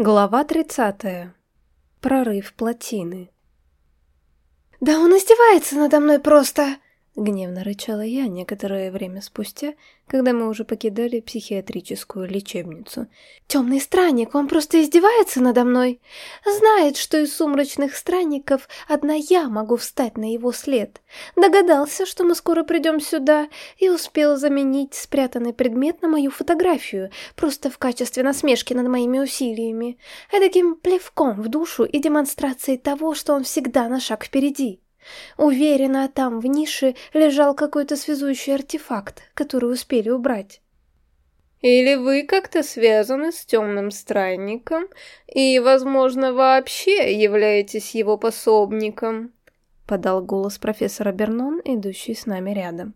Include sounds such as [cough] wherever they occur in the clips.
Глава 30. Прорыв плотины. «Да он издевается надо мной просто!» Гневно рычала я некоторое время спустя, когда мы уже покидали психиатрическую лечебницу. «Темный странник, он просто издевается надо мной! Знает, что из сумрачных странников одна я могу встать на его след. Догадался, что мы скоро придем сюда, и успел заменить спрятанный предмет на мою фотографию, просто в качестве насмешки над моими усилиями, таким плевком в душу и демонстрацией того, что он всегда на шаг впереди». Уверена, там в нише лежал какой-то связующий артефакт, который успели убрать. Или вы как-то связаны с темным странником и, возможно, вообще являетесь его пособником? Подал голос профессора Бернон, идущий с нами рядом.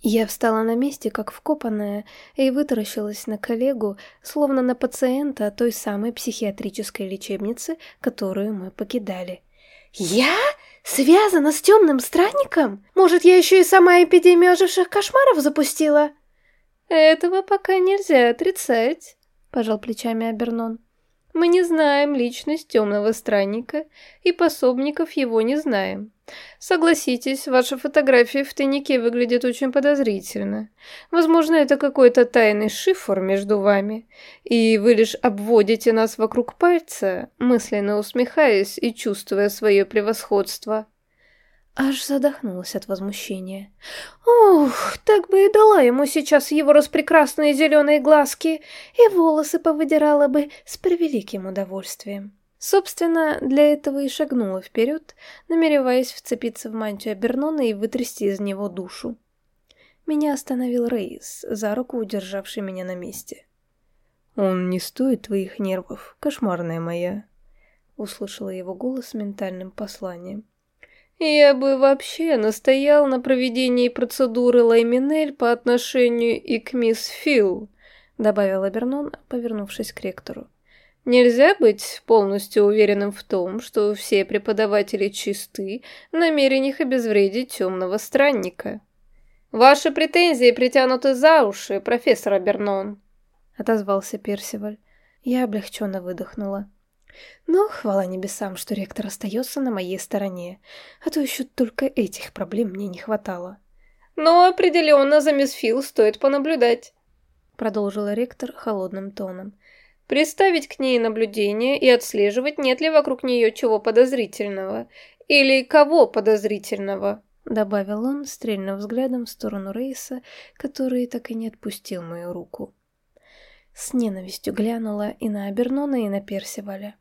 Я встала на месте, как вкопанная, и вытаращилась на коллегу, словно на пациента той самой психиатрической лечебницы, которую мы покидали. «Я? Связана с темным странником? Может, я еще и сама эпидемию оживших кошмаров запустила?» «Этого пока нельзя отрицать», — пожал плечами Абернон. «Мы не знаем личность темного странника, и пособников его не знаем. Согласитесь, ваша фотография в тайнике выглядит очень подозрительно. Возможно, это какой-то тайный шифр между вами, и вы лишь обводите нас вокруг пальца, мысленно усмехаясь и чувствуя свое превосходство. Аж задохнулась от возмущения. Ух, так бы и дала ему сейчас его распрекрасные зеленые глазки, и волосы повыдирала бы с превеликим удовольствием. Собственно, для этого и шагнула вперед, намереваясь вцепиться в мантию Абернона и вытрясти из него душу. Меня остановил Рейс, за руку удержавший меня на месте. «Он не стоит твоих нервов, кошмарная моя», — услышала его голос ментальным посланием. «Я бы вообще настоял на проведении процедуры Лайминель по отношению и к мисс Фил», — добавил Абернон, повернувшись к ректору. Нельзя быть полностью уверенным в том, что все преподаватели чисты в намерениях обезвредить темного странника. «Ваши претензии притянуты за уши, профессор Абернон», — отозвался Персиваль. Я облегченно выдохнула. Но хвала небесам, что ректор остается на моей стороне, а то еще только этих проблем мне не хватало. «Но определенно за мисс Фил стоит понаблюдать», — продолжила ректор холодным тоном. Приставить к ней наблюдение и отслеживать, нет ли вокруг нее чего подозрительного. Или кого подозрительного, добавил он, стрельнув взглядом в сторону Рейса, который так и не отпустил мою руку. С ненавистью глянула и на Абернона, и на Персиваля.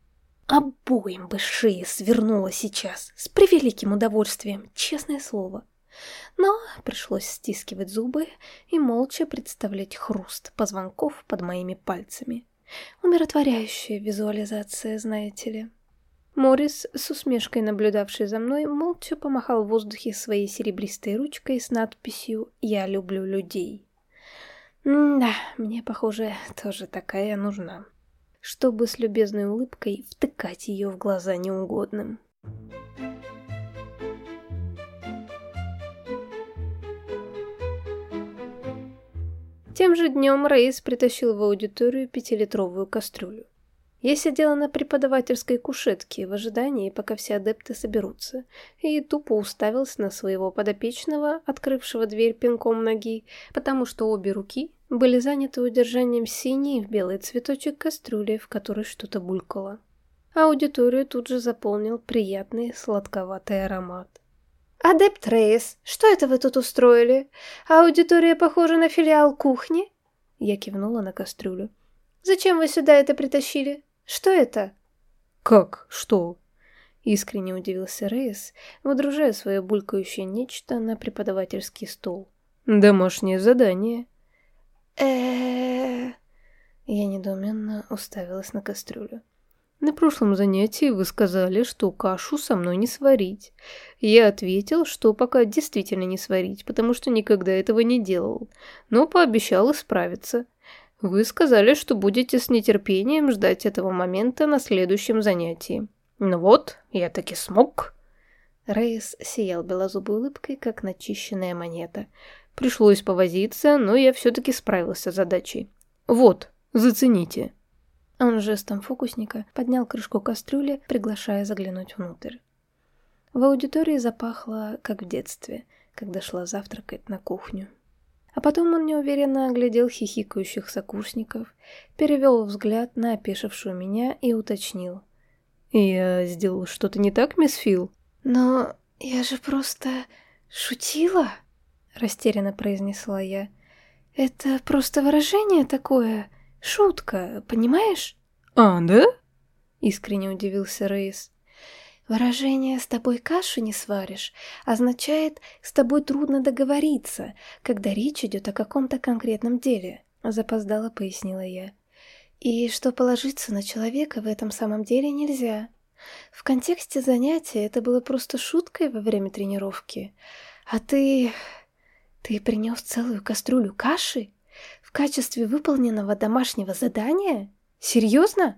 Обоим бы шеи свернула сейчас, с превеликим удовольствием, честное слово. Но пришлось стискивать зубы и молча представлять хруст позвонков под моими пальцами. Умиротворяющая визуализация, знаете ли. Морис, с усмешкой наблюдавший за мной, молча помахал в воздухе своей серебристой ручкой с надписью «Я люблю людей». Да, мне, похоже, тоже такая нужна. Чтобы с любезной улыбкой втыкать ее в глаза неугодным. Тем же днем Рейс притащил в аудиторию пятилитровую кастрюлю. Я сидела на преподавательской кушетке в ожидании, пока все адепты соберутся, и тупо уставился на своего подопечного, открывшего дверь пинком ноги, потому что обе руки были заняты удержанием синей в белый цветочек кастрюли, в которой что-то булькало. Аудиторию тут же заполнил приятный сладковатый аромат. «Адепт Рейс, что это вы тут устроили? Аудитория похожа на филиал кухни?» Я кивнула на кастрюлю. «Зачем вы сюда это притащили? Что это?» «Как? Что?» Искренне удивился Рейс, выдружая свое булькающее нечто на преподавательский стол. «Домашнее задание». э Я недоуменно уставилась на кастрюлю. На прошлом занятии вы сказали, что кашу со мной не сварить. Я ответил, что пока действительно не сварить, потому что никогда этого не делал, но пообещал исправиться. Вы сказали, что будете с нетерпением ждать этого момента на следующем занятии. Ну вот, я таки смог. Рейс сиял белозубой улыбкой, как начищенная монета. Пришлось повозиться, но я все-таки справился с задачей. Вот, зацените. Он жестом фокусника поднял крышку кастрюли, приглашая заглянуть внутрь. В аудитории запахло, как в детстве, когда шла завтракать на кухню. А потом он неуверенно оглядел хихикающих сокурсников, перевел взгляд на опешившую меня и уточнил. «Я сделал что-то не так, мисс Фил?» «Но я же просто шутила», — растерянно произнесла я. «Это просто выражение такое, шутка, понимаешь?» «А, да?» — искренне удивился Рейс. Выражение «с тобой кашу не сваришь» означает «с тобой трудно договориться», когда речь идет о каком-то конкретном деле, запоздало пояснила я. И что положиться на человека в этом самом деле нельзя. В контексте занятия это было просто шуткой во время тренировки. А ты... ты принес целую кастрюлю каши? Качестве выполненного домашнего задания? Серьезно?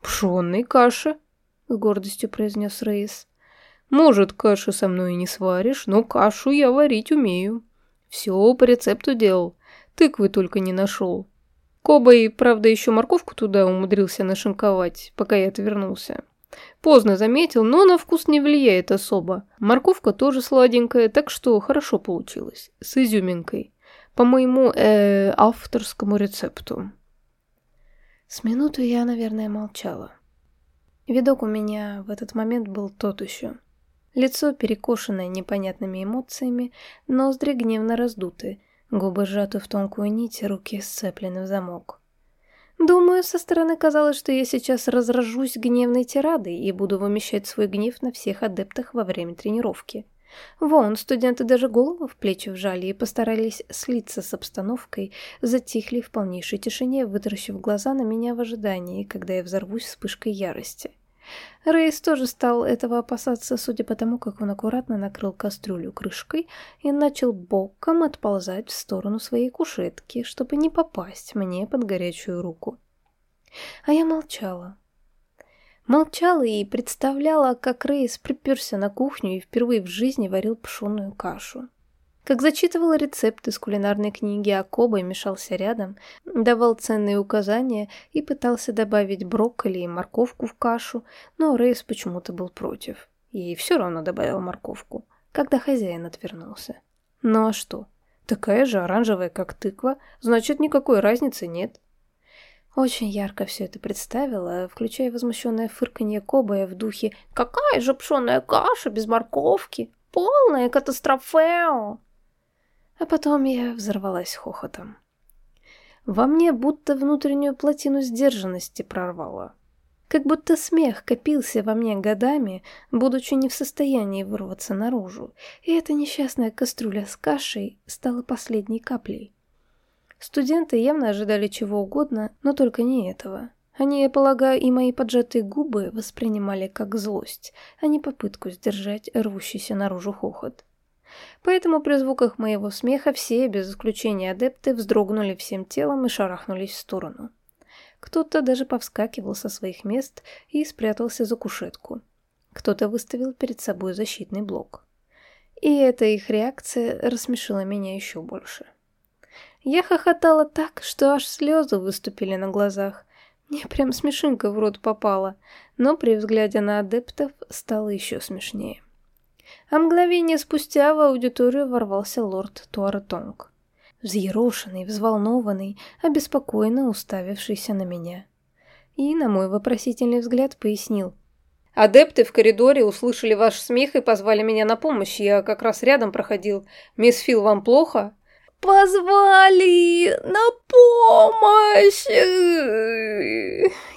Пшенной каши, — с гордостью произнес Рейс. «Может, кашу со мной и не сваришь, но кашу я варить умею. Все по рецепту делал, тыквы только не нашел. Кобой, правда, еще морковку туда умудрился нашинковать, пока я отвернулся. Поздно заметил, но на вкус не влияет особо. Морковка тоже сладенькая, так что хорошо получилось. С изюминкой. По моему э, авторскому рецепту. С минуту я, наверное, молчала. Видок у меня в этот момент был тот еще. Лицо перекошенное непонятными эмоциями, ноздри гневно раздуты, губы сжаты в тонкую нить, руки сцеплены в замок. Думаю, со стороны казалось, что я сейчас разражусь гневной тирадой и буду вымещать свой гнев на всех адептах во время тренировки. Вон, студенты даже голову в плечи вжали и постарались слиться с обстановкой, затихли в полнейшей тишине, вытаращив глаза на меня в ожидании, когда я взорвусь вспышкой ярости. Рейс тоже стал этого опасаться, судя по тому, как он аккуратно накрыл кастрюлю крышкой и начал боком отползать в сторону своей кушетки, чтобы не попасть мне под горячую руку. А я молчала. Молчала и представляла, как Рейс приперся на кухню и впервые в жизни варил пшеную кашу. Как зачитывал рецепт из кулинарной книги, а Коба мешался рядом, давал ценные указания и пытался добавить брокколи и морковку в кашу, но Рейс почему-то был против. И все равно добавил морковку, когда хозяин отвернулся. Ну а что? Такая же оранжевая, как тыква, значит, никакой разницы нет. Очень ярко все это представила, включая возмущенное фырканье Кобая в духе «Какая же пшеная каша без морковки? Полная катастрофео!» А потом я взорвалась хохотом. Во мне будто внутреннюю плотину сдержанности прорвало. Как будто смех копился во мне годами, будучи не в состоянии вырваться наружу, и эта несчастная кастрюля с кашей стала последней каплей. Студенты явно ожидали чего угодно, но только не этого. Они, я полагаю, и мои поджатые губы воспринимали как злость, а не попытку сдержать рвущийся наружу хохот. Поэтому при звуках моего смеха все, без исключения адепты, вздрогнули всем телом и шарахнулись в сторону. Кто-то даже повскакивал со своих мест и спрятался за кушетку. Кто-то выставил перед собой защитный блок. И эта их реакция рассмешила меня еще больше. Я хохотала так, что аж слезы выступили на глазах. Мне прям смешинка в рот попала, но при взгляде на адептов стало еще смешнее а мгновение спустя в аудиторию ворвался лорд Туаратонг. Взъерошенный, взволнованный, обеспокоенно уставившийся на меня. И, на мой вопросительный взгляд, пояснил. «Адепты в коридоре услышали ваш смех и позвали меня на помощь. Я как раз рядом проходил. Мисс Фил, вам плохо?» «Позвали на помощь!»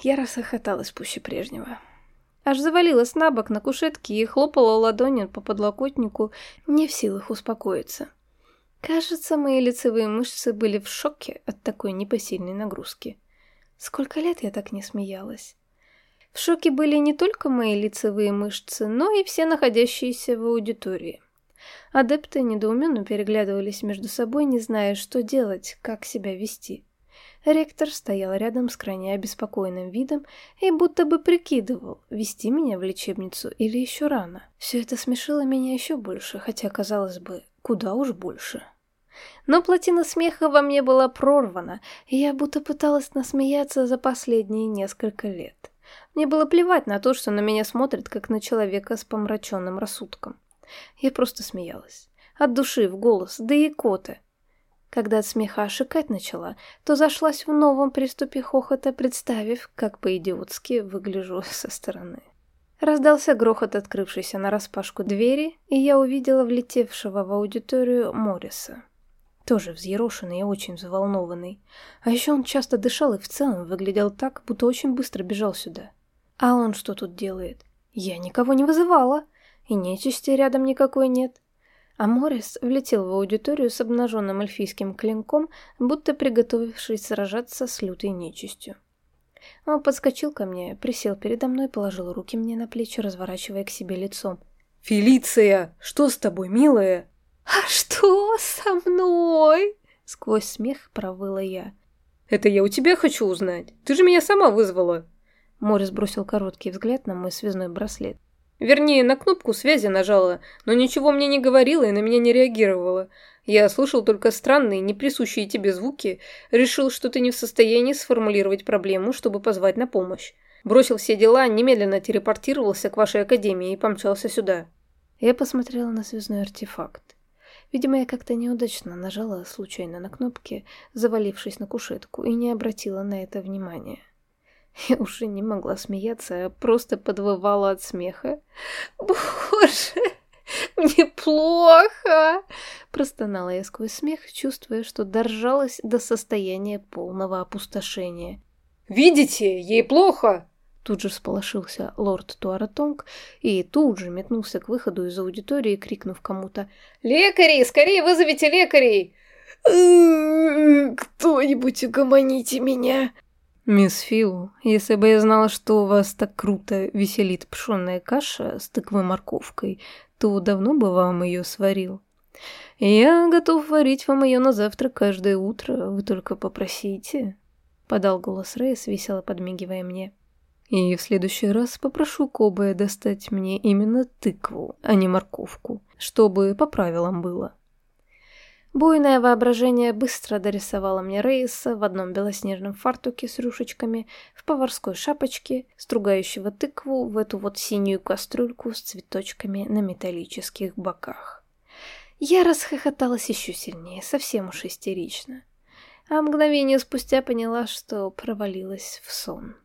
Я расхохоталась пуще прежнего. Аж завалилась на бок на кушетке и хлопала ладонью по подлокотнику, не в силах успокоиться. Кажется, мои лицевые мышцы были в шоке от такой непосильной нагрузки. Сколько лет я так не смеялась. В шоке были не только мои лицевые мышцы, но и все находящиеся в аудитории. Адепты недоуменно переглядывались между собой, не зная, что делать, как себя вести. Ректор стоял рядом с крайне обеспокоенным видом и будто бы прикидывал, вести меня в лечебницу или еще рано. Все это смешило меня еще больше, хотя, казалось бы, куда уж больше. Но плотина смеха во мне была прорвана, и я будто пыталась насмеяться за последние несколько лет. Мне было плевать на то, что на меня смотрят, как на человека с помраченным рассудком. Я просто смеялась. От души, в голос, да и коты. Когда от смеха ошикать начала, то зашлась в новом приступе хохота, представив, как по-идиотски выгляжу [laughs] со стороны. Раздался грохот открывшейся нараспашку двери, и я увидела влетевшего в аудиторию Морриса. Тоже взъерошенный и очень взволнованный. А еще он часто дышал и в целом выглядел так, будто очень быстро бежал сюда. А он что тут делает? Я никого не вызывала, и нечисти рядом никакой нет. А Моррис влетел в аудиторию с обнаженным эльфийским клинком, будто приготовившись сражаться с лютой нечистью. Он подскочил ко мне, присел передо мной, положил руки мне на плечи, разворачивая к себе лицом. «Фелиция, что с тобой, милая?» «А что со мной?» Сквозь смех провыла я. «Это я у тебя хочу узнать. Ты же меня сама вызвала». Морис бросил короткий взгляд на мой связной браслет. Вернее, на кнопку связи нажала, но ничего мне не говорила и на меня не реагировала. Я слышал только странные, не присущие тебе звуки, решил, что ты не в состоянии сформулировать проблему, чтобы позвать на помощь. Бросил все дела, немедленно телепортировался к вашей академии и помчался сюда. Я посмотрела на связной артефакт. Видимо, я как-то неудачно нажала случайно на кнопки, завалившись на кушетку, и не обратила на это внимания. [laughs] Я уже не могла смеяться, а просто подвывала от смеха. [laughs] «Боже, [laughs] мне плохо!» Простонала я сквозь смех, чувствуя, что доржалась до состояния полного опустошения. «Видите, ей плохо!» Тут же всполошился лорд Туаратонг и тут же метнулся к выходу из аудитории, крикнув кому-то «Лекарей! Скорее вызовите лекарей!» «Кто-нибудь угомоните меня!» «Мисс Фил, если бы я знала, что у вас так круто веселит пшенная каша с тыквой морковкой, то давно бы вам ее сварил. Я готов варить вам ее на завтрак каждое утро, вы только попросите», — подал голос Рейс, весело подмигивая мне. «И в следующий раз попрошу Кобая достать мне именно тыкву, а не морковку, чтобы по правилам было». Буйное воображение быстро дорисовало мне Рейса в одном белоснежном фартуке с рюшечками, в поварской шапочке, стругающего тыкву в эту вот синюю кастрюльку с цветочками на металлических боках. Я расхохоталась еще сильнее, совсем уж истерично. А мгновение спустя поняла, что провалилась в сон.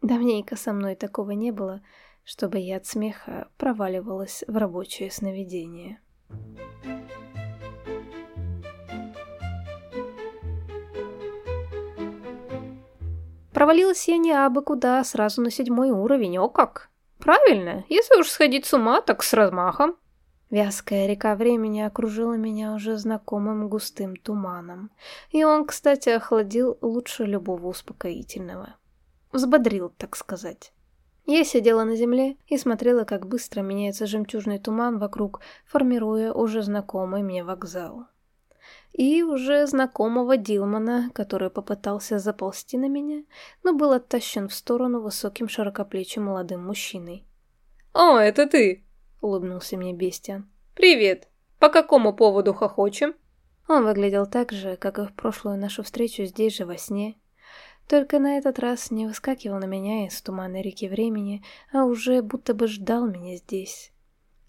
Давненько со мной такого не было, чтобы я от смеха проваливалась в рабочее сновидение. Провалилась я не абы куда, а сразу на седьмой уровень, о как! Правильно, если уж сходить с ума, так с размахом. Вязкая река времени окружила меня уже знакомым густым туманом. И он, кстати, охладил лучше любого успокоительного. Взбодрил, так сказать. Я сидела на земле и смотрела, как быстро меняется жемчужный туман вокруг, формируя уже знакомый мне вокзал и уже знакомого Дилмана, который попытался заползти на меня, но был оттащен в сторону высоким широкоплечим молодым мужчиной. «О, это ты!» — улыбнулся мне Бестиан. «Привет! По какому поводу хохочем?» Он выглядел так же, как и в прошлую нашу встречу здесь же во сне. Только на этот раз не выскакивал на меня из туманной реки времени, а уже будто бы ждал меня здесь.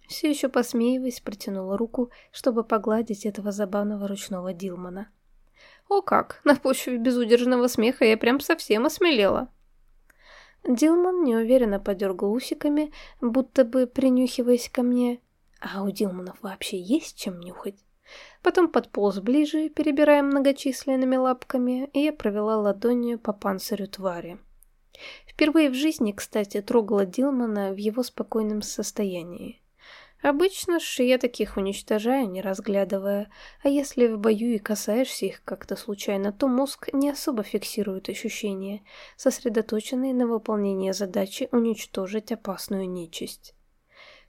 Все еще посмеиваясь, протянула руку, чтобы погладить этого забавного ручного Дилмана. О как, на почве безудержного смеха я прям совсем осмелела. Дилман неуверенно подергал усиками, будто бы принюхиваясь ко мне. А у Дилманов вообще есть чем нюхать? Потом подполз ближе, перебирая многочисленными лапками, и я провела ладонью по панцирю твари. Впервые в жизни, кстати, трогала Дилмана в его спокойном состоянии. Обычно ж я таких уничтожаю, не разглядывая, а если в бою и касаешься их как-то случайно, то мозг не особо фиксирует ощущения, сосредоточенные на выполнении задачи уничтожить опасную нечисть.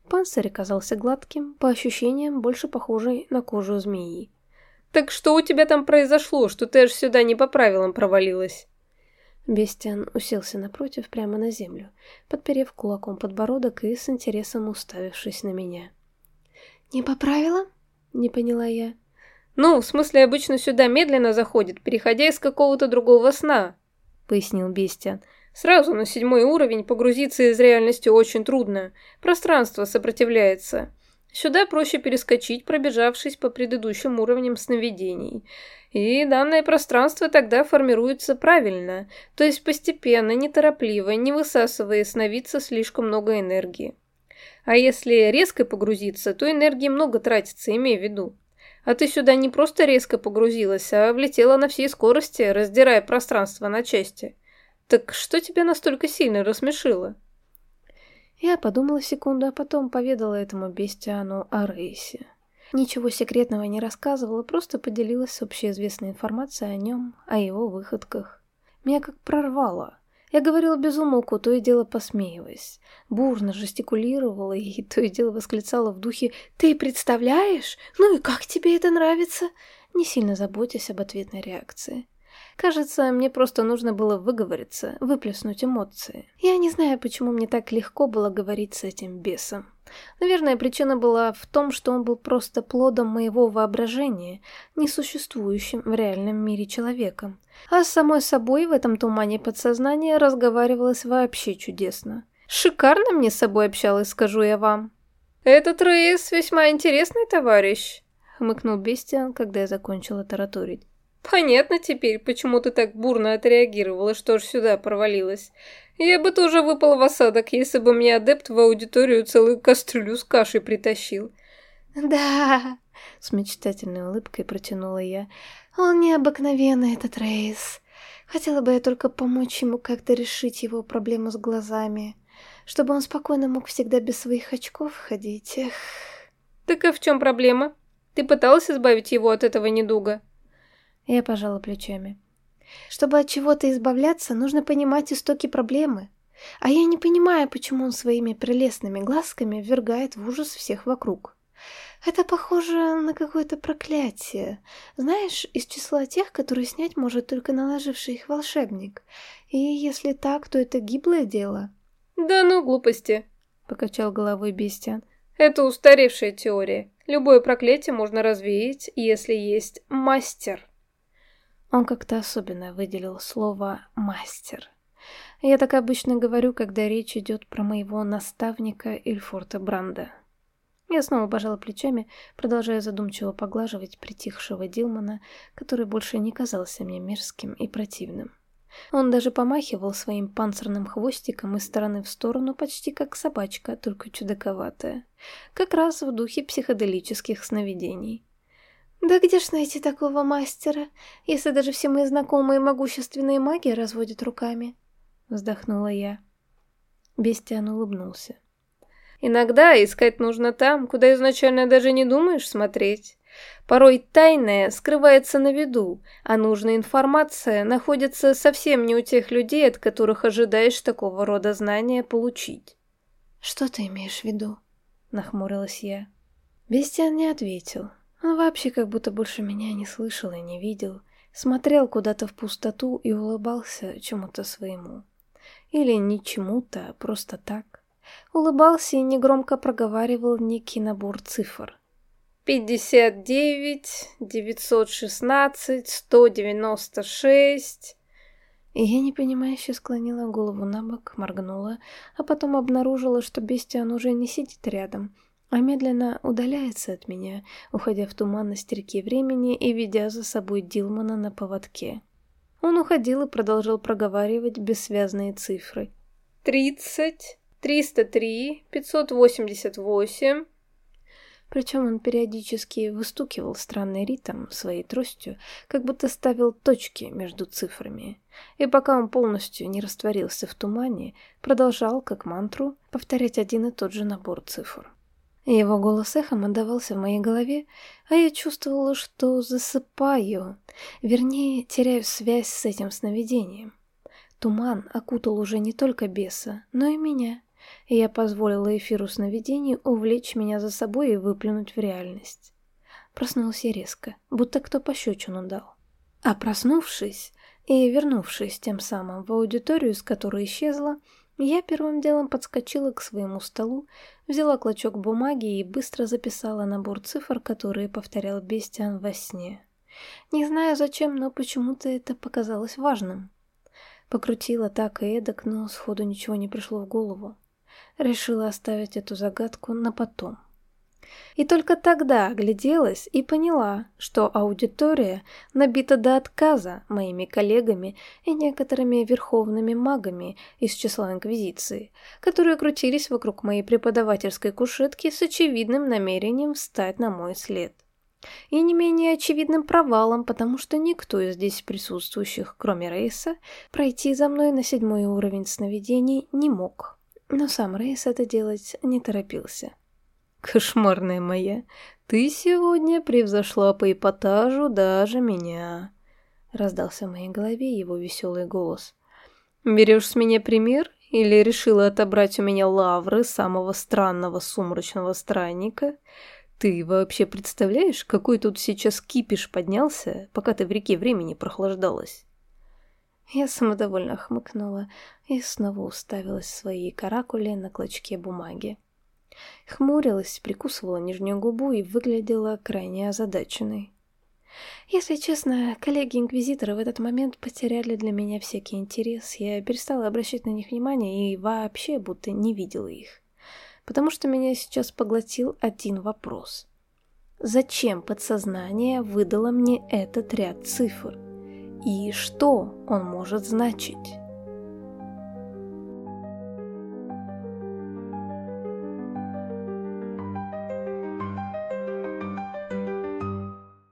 Панцирь оказался гладким, по ощущениям больше похожий на кожу змеи. «Так что у тебя там произошло, что ты аж сюда не по правилам провалилась?» Бестиан уселся напротив, прямо на землю, подперев кулаком подбородок и с интересом уставившись на меня. «Не по правилам?» — не поняла я. «Ну, в смысле, обычно сюда медленно заходит, переходя из какого-то другого сна», — пояснил Бестиан. «Сразу на седьмой уровень погрузиться из реальности очень трудно. Пространство сопротивляется. Сюда проще перескочить, пробежавшись по предыдущим уровням сновидений. И данное пространство тогда формируется правильно, то есть постепенно, неторопливо, не высасывая из сновидца слишком много энергии. А если резко погрузиться, то энергии много тратится, имей в виду. А ты сюда не просто резко погрузилась, а влетела на всей скорости, раздирая пространство на части. Так что тебя настолько сильно рассмешило? Я подумала секунду, а потом поведала этому бестиану о Рейсе. Ничего секретного не рассказывала, просто поделилась общеизвестной информацией о нем, о его выходках. Меня как прорвало. Я говорила без умолку, то и дело посмеиваясь. Бурно жестикулировала и то и дело восклицала в духе «Ты представляешь? Ну и как тебе это нравится?» Не сильно заботясь об ответной реакции. Кажется, мне просто нужно было выговориться, выплеснуть эмоции. Я не знаю, почему мне так легко было говорить с этим бесом. Наверное, причина была в том, что он был просто плодом моего воображения, несуществующим в реальном мире человеком. А с самой собой в этом тумане подсознания разговаривалось вообще чудесно. Шикарно мне с собой общалась, скажу я вам. «Этот Рейс весьма интересный товарищ», — хмыкнул Бестиан, когда я закончила тараторить. «Понятно теперь, почему ты так бурно отреагировала, что ж сюда провалилась. Я бы тоже выпал в осадок, если бы мне адепт в аудиторию целую кастрюлю с кашей притащил». «Да», — с мечтательной улыбкой протянула я, — «он необыкновенный, этот Рейс. Хотела бы я только помочь ему как-то решить его проблему с глазами, чтобы он спокойно мог всегда без своих очков ходить, эх». «Так а в чем проблема? Ты пыталась избавить его от этого недуга?» Я пожала плечами. Чтобы от чего-то избавляться, нужно понимать истоки проблемы. А я не понимаю, почему он своими прелестными глазками ввергает в ужас всех вокруг. Это похоже на какое-то проклятие. Знаешь, из числа тех, которые снять может только наложивший их волшебник. И если так, то это гиблое дело. «Да ну, глупости!» — покачал головой Бестиан. «Это устаревшая теория. Любое проклятие можно развеять, если есть мастер». Он как-то особенно выделил слово «мастер». Я так обычно говорю, когда речь идет про моего наставника Ильфорта Бранда. Я снова пожала плечами, продолжая задумчиво поглаживать притихшего Дилмана, который больше не казался мне мерзким и противным. Он даже помахивал своим панцирным хвостиком из стороны в сторону, почти как собачка, только чудаковатая. Как раз в духе психоделических сновидений. «Да где ж найти такого мастера, если даже все мои знакомые могущественные маги разводят руками?» Вздохнула я. Бестиан улыбнулся. «Иногда искать нужно там, куда изначально даже не думаешь смотреть. Порой тайное скрывается на виду, а нужная информация находится совсем не у тех людей, от которых ожидаешь такого рода знания получить». «Что ты имеешь в виду?» — нахмурилась я. Бестиан не ответил, он вообще как будто больше меня не слышал и не видел, смотрел куда-то в пустоту и улыбался чему-то своему. Или не чему-то, а просто так. Улыбался и негромко проговаривал некий набор цифр. «Пятьдесят девять, девятьсот шестнадцать, сто девяносто шесть...» И я непонимающе склонила голову на бок, моргнула, а потом обнаружила, что Бестиан уже не сидит рядом, а медленно удаляется от меня, уходя в туманность реки времени и ведя за собой Дилмана на поводке. Он уходил и продолжал проговаривать бессвязные цифры. «Тридцать, триста три, пятьсот восемьдесят восемь...» Причем он периодически выстукивал странный ритм своей тростью, как будто ставил точки между цифрами. И пока он полностью не растворился в тумане, продолжал, как мантру, повторять один и тот же набор цифр. Его голос эхом отдавался в моей голове, а я чувствовала, что засыпаю, вернее, теряю связь с этим сновидением. Туман окутал уже не только беса, но и меня, и я позволила эфиру сновидений увлечь меня за собой и выплюнуть в реальность. Проснулась я резко, будто кто пощечину дал. А проснувшись и вернувшись тем самым в аудиторию, с которой исчезла, Я первым делом подскочила к своему столу, взяла клочок бумаги и быстро записала набор цифр, которые повторял Бестиан во сне. Не знаю зачем, но почему-то это показалось важным. Покрутила так и эдак, но сходу ничего не пришло в голову. Решила оставить эту загадку на потом. И только тогда огляделась и поняла, что аудитория набита до отказа моими коллегами и некоторыми верховными магами из числа Инквизиции, которые крутились вокруг моей преподавательской кушетки с очевидным намерением встать на мой след. И не менее очевидным провалом, потому что никто из здесь присутствующих, кроме Рейса, пройти за мной на седьмой уровень сновидений не мог. Но сам Рейс это делать не торопился. «Кошмарная моя, ты сегодня превзошла по эпатажу даже меня», — раздался в моей голове его веселый голос. «Берешь с меня пример или решила отобрать у меня лавры самого странного сумрачного странника? Ты вообще представляешь, какой тут сейчас кипиш поднялся, пока ты в реке времени прохлаждалась?» Я самодовольно хмыкнула и снова уставилась в свои каракули на клочке бумаги. Хмурилась, прикусывала нижнюю губу и выглядела крайне озадаченной. Если честно, коллеги-инквизиторы в этот момент потеряли для меня всякий интерес. Я перестала обращать на них внимание и вообще будто не видела их. Потому что меня сейчас поглотил один вопрос. Зачем подсознание выдало мне этот ряд цифр? И что он может значить?